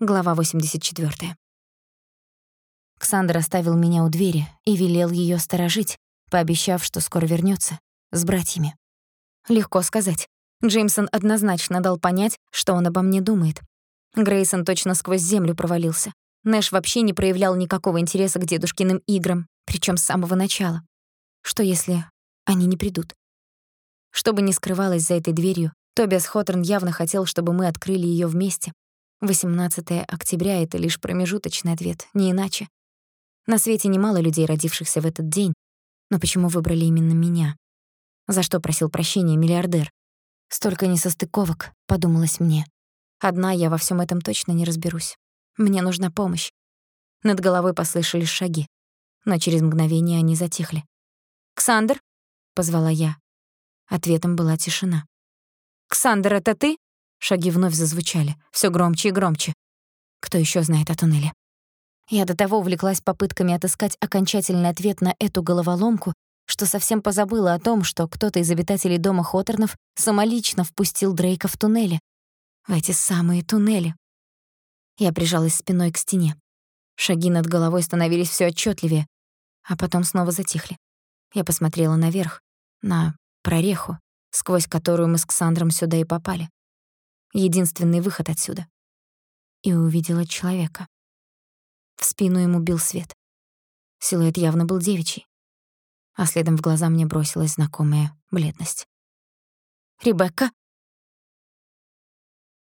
Глава 84. Ксандр оставил меня у двери и велел её сторожить, пообещав, что скоро вернётся с братьями. Легко сказать. Джеймсон однозначно дал понять, что он обо мне думает. Грейсон точно сквозь землю провалился. Нэш вообще не проявлял никакого интереса к дедушкиным играм, причём с самого начала. Что если они не придут? Что бы ни скрывалось за этой дверью, Тобиас Хоторн явно хотел, чтобы мы открыли её вместе, 18 октября — это лишь промежуточный ответ, не иначе. На свете немало людей, родившихся в этот день, но почему выбрали именно меня? За что просил прощения миллиардер? Столько несостыковок, подумалось мне. Одна я во всем этом точно не разберусь. Мне нужна помощь. Над головой послышались шаги, но через мгновение они затихли. «Ксандр?» — позвала я. Ответом была тишина. «Ксандр, это ты?» Шаги вновь зазвучали, всё громче и громче. Кто ещё знает о туннеле? Я до того увлеклась попытками отыскать окончательный ответ на эту головоломку, что совсем позабыла о том, что кто-то из обитателей дома Хоторнов самолично впустил Дрейка в туннели. В эти самые туннели. Я прижалась спиной к стене. Шаги над головой становились всё отчётливее, а потом снова затихли. Я посмотрела наверх, на прореху, сквозь которую мы с Ксандром сюда и попали единственный выход отсюда. И увидела человека. В спину ему бил свет. Силуэт явно был девичий. А следом в глаза мне бросилась знакомая бледность. «Ребекка?»